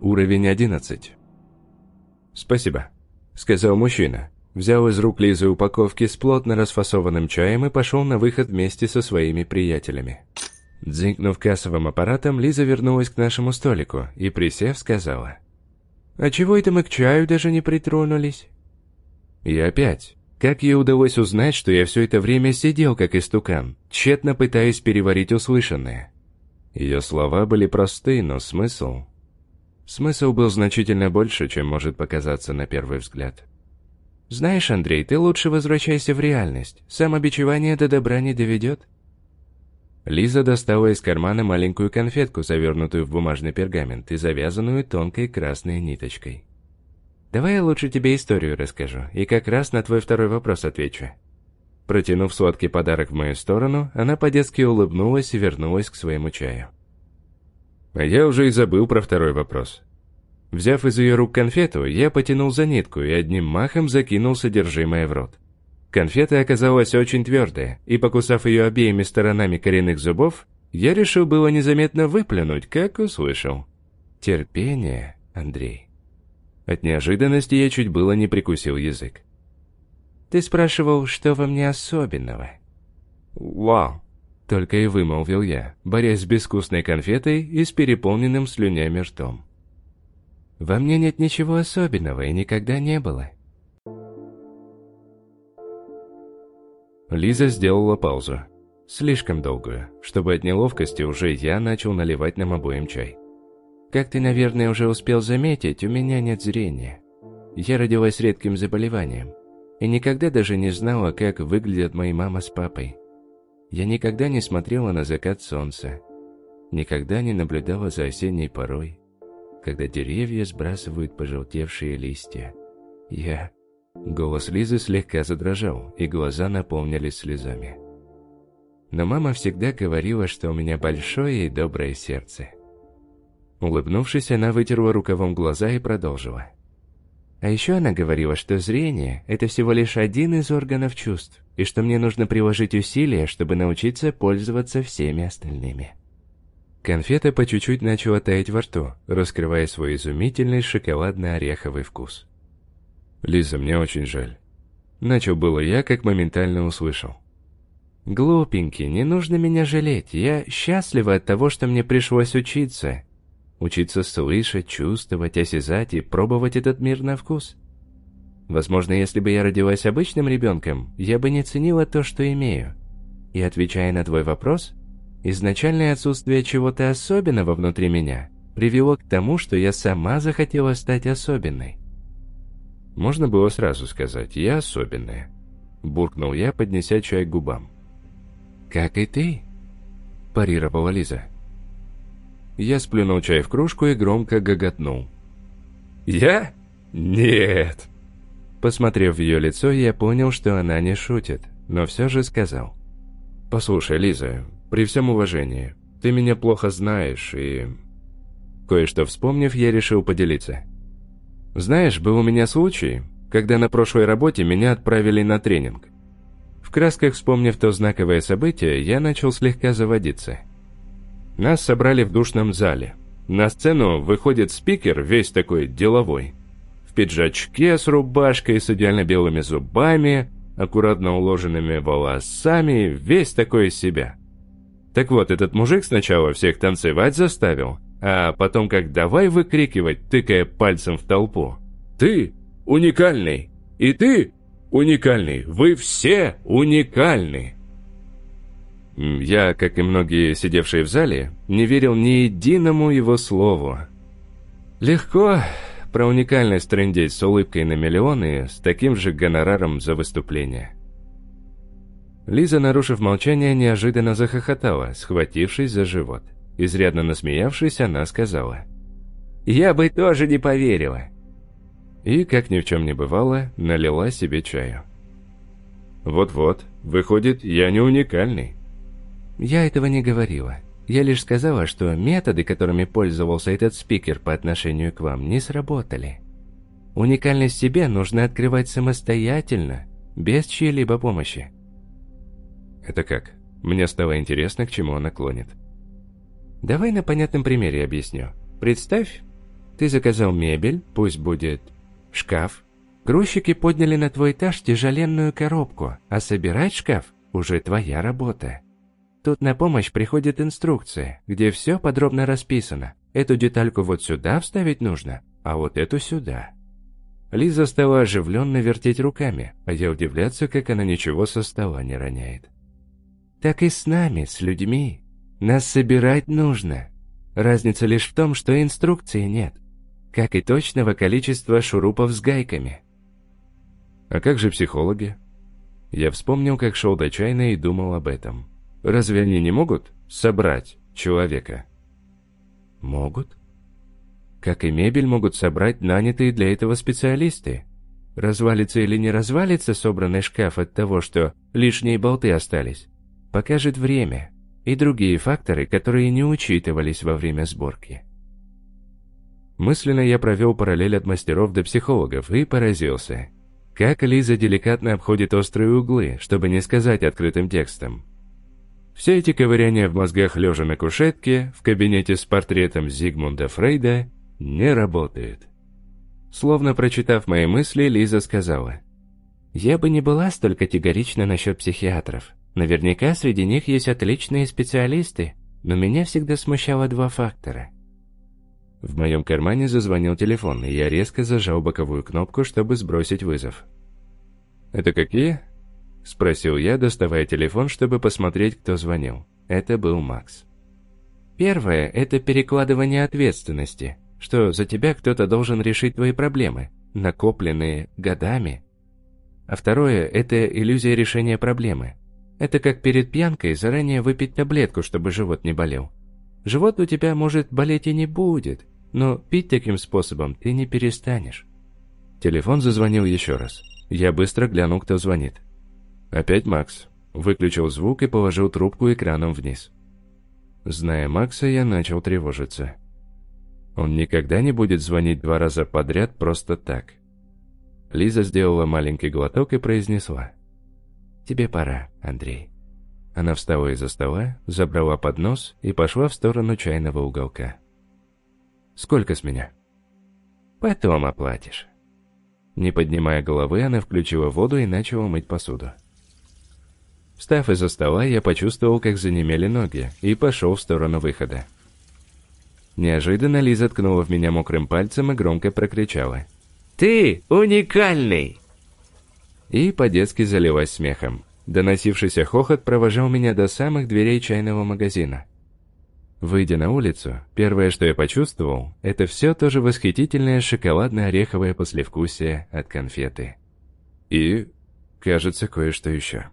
Уровень 11. «Спасибо», — сказал мужчина. Взял из рук Лизы упаковки с плотно расфасованным чаем и пошел на выход вместе со своими приятелями. Дзинкнув кассовым аппаратом, Лиза вернулась к нашему столику и, присев, сказала. «А чего это мы к чаю даже не притронулись?» И опять. Как ей удалось узнать, что я все это время сидел как истукан, тщетно пытаясь переварить услышанное? Ее слова были просты, но смысл... Смысл был значительно больше, чем может показаться на первый взгляд. «Знаешь, Андрей, ты лучше возвращайся в реальность. Самобичевание до добра не доведет». Лиза достала из кармана маленькую конфетку, завернутую в бумажный пергамент и завязанную тонкой красной ниточкой. «Давай я лучше тебе историю расскажу, и как раз на твой второй вопрос отвечу». Протянув сладкий подарок в мою сторону, она по-детски улыбнулась и вернулась к своему чаю. А я уже и забыл про второй вопрос. Взяв из ее рук конфету, я потянул за нитку и одним махом закинул содержимое в рот. Конфета оказалась очень твердая, и покусав ее обеими сторонами коренных зубов, я решил было незаметно выплюнуть, как услышал. «Терпение, Андрей». От неожиданности я чуть было не прикусил язык. Ты спрашивал, что во мне особенного?» «Вау!» — только и вымолвил я, борясь с безвкусной конфетой и с переполненным слюнями ртом. «Во мне нет ничего особенного и никогда не было». Лиза сделала паузу. Слишком долгую, чтобы от неловкости уже я начал наливать нам обоим чай. «Как ты, наверное, уже успел заметить, у меня нет зрения. Я родилась редким заболеванием и никогда даже не знала, как выглядят мои мама с папой. Я никогда не смотрела на закат солнца, никогда не наблюдала за осенней порой, когда деревья сбрасывают пожелтевшие листья. Я... Голос Лизы слегка задрожал, и глаза наполнились слезами. Но мама всегда говорила, что у меня большое и доброе сердце. Улыбнувшись, она вытерла рукавом глаза и продолжила. А еще она говорила, что зрение – это всего лишь один из органов чувств, и что мне нужно приложить усилия, чтобы научиться пользоваться всеми остальными. Конфета по чуть-чуть начала таять во рту, раскрывая свой изумительный шоколадно-ореховый вкус. «Лиза, мне очень жаль». Начал было я, как моментально услышал. «Глупенький, не нужно меня жалеть. Я счастлива от того, что мне пришлось учиться, Учиться слышать, чувствовать, осязать и пробовать этот мир на вкус. Возможно, если бы я родилась обычным ребенком, я бы не ценила то, что имею. И отвечая на твой вопрос, изначальное отсутствие чего-то особенного внутри меня привело к тому, что я сама захотела стать особенной. Можно было сразу сказать «я особенная», – буркнул я, поднеся чай к губам. «Как и ты», – парировала Лиза. Я сплюнул чай в кружку и громко гоготнул. «Я? Нет!» Посмотрев в ее лицо, я понял, что она не шутит, но все же сказал. «Послушай, Лиза, при всем уважении, ты меня плохо знаешь и...» Кое-что вспомнив, я решил поделиться. «Знаешь, был у меня случай, когда на прошлой работе меня отправили на тренинг. В красках вспомнив то знаковое событие, я начал слегка заводиться – нас собрали в душном зале. На сцену выходит спикер, весь такой деловой. В пиджачке с рубашкой, с идеально белыми зубами, аккуратно уложенными волосами, весь такой себя. Так вот, этот мужик сначала всех танцевать заставил, а потом как давай выкрикивать, тыкая пальцем в толпу. «Ты уникальный! И ты уникальный! Вы все уникальны!» Я, как и многие сидевшие в зале, не верил ни единому его слову. Легко про уникальность трындеть с улыбкой на миллионы с таким же гонораром за выступление. Лиза, нарушив молчание, неожиданно захохотала, схватившись за живот. Изрядно насмеявшись, она сказала. «Я бы тоже не поверила!» И, как ни в чем не бывало, налила себе чаю. «Вот-вот, выходит, я не уникальный. Я этого не говорила. Я лишь сказала, что методы, которыми пользовался этот спикер по отношению к вам, не сработали. Уникальность себе нужно открывать самостоятельно, без чьей-либо помощи. Это как? Мне стало интересно, к чему он наклонит. Давай на понятном примере объясню. Представь, Ты заказал мебель, пусть будет шкаф. Грузчики подняли на твой этаж тяжеленную коробку, а собирать шкаф уже твоя работа. Тут на помощь приходит инструкция, где все подробно расписано. Эту детальку вот сюда вставить нужно, а вот эту сюда. Лиза стала оживленно вертеть руками, а я удивляться, как она ничего со стола не роняет. Так и с нами, с людьми. Нас собирать нужно. Разница лишь в том, что инструкции нет. Как и точного количества шурупов с гайками. А как же психологи? Я вспомнил, как шел до чайной и думал об этом. Разве они не могут собрать человека? Могут. Как и мебель могут собрать нанятые для этого специалисты. Развалится или не развалится собранный шкаф от того, что лишние болты остались, покажет время и другие факторы, которые не учитывались во время сборки. Мысленно я провел параллель от мастеров до психологов и поразился. Как Лиза деликатно обходит острые углы, чтобы не сказать открытым текстом. Все эти ковыряния в мозгах лежа на кушетке, в кабинете с портретом Зигмунда Фрейда, не работают. Словно прочитав мои мысли, Лиза сказала. «Я бы не была столь категорична насчет психиатров. Наверняка среди них есть отличные специалисты, но меня всегда смущало два фактора. В моем кармане зазвонил телефон, и я резко зажал боковую кнопку, чтобы сбросить вызов. «Это какие?» – спросил я, доставая телефон, чтобы посмотреть, кто звонил. Это был Макс. «Первое – это перекладывание ответственности, что за тебя кто-то должен решить твои проблемы, накопленные годами. А второе – это иллюзия решения проблемы – это как перед пьянкой заранее выпить таблетку, чтобы живот не болел. Живот у тебя, может, болеть и не будет, но пить таким способом ты не перестанешь. Телефон зазвонил еще раз. Я быстро глянул, кто звонит. Опять Макс. Выключил звук и положил трубку экраном вниз. Зная Макса, я начал тревожиться. Он никогда не будет звонить два раза подряд просто так. Лиза сделала маленький глоток и произнесла. «Тебе пора, Андрей». Она встала из-за стола, забрала поднос и пошла в сторону чайного уголка. «Сколько с меня?» «Потом оплатишь». Не поднимая головы, она включила воду и начала мыть посуду. Встав из-за стола, я почувствовал, как занемели ноги, и пошел в сторону выхода. Неожиданно Лиза ткнула в меня мокрым пальцем и громко прокричала. «Ты уникальный!» и по-детски залилась смехом. Доносившийся хохот провожал меня до самых дверей чайного магазина. Выйдя на улицу, первое, что я почувствовал, это все то же восхитительное шоколадно-ореховое послевкусие от конфеты. И, кажется, кое-что еще.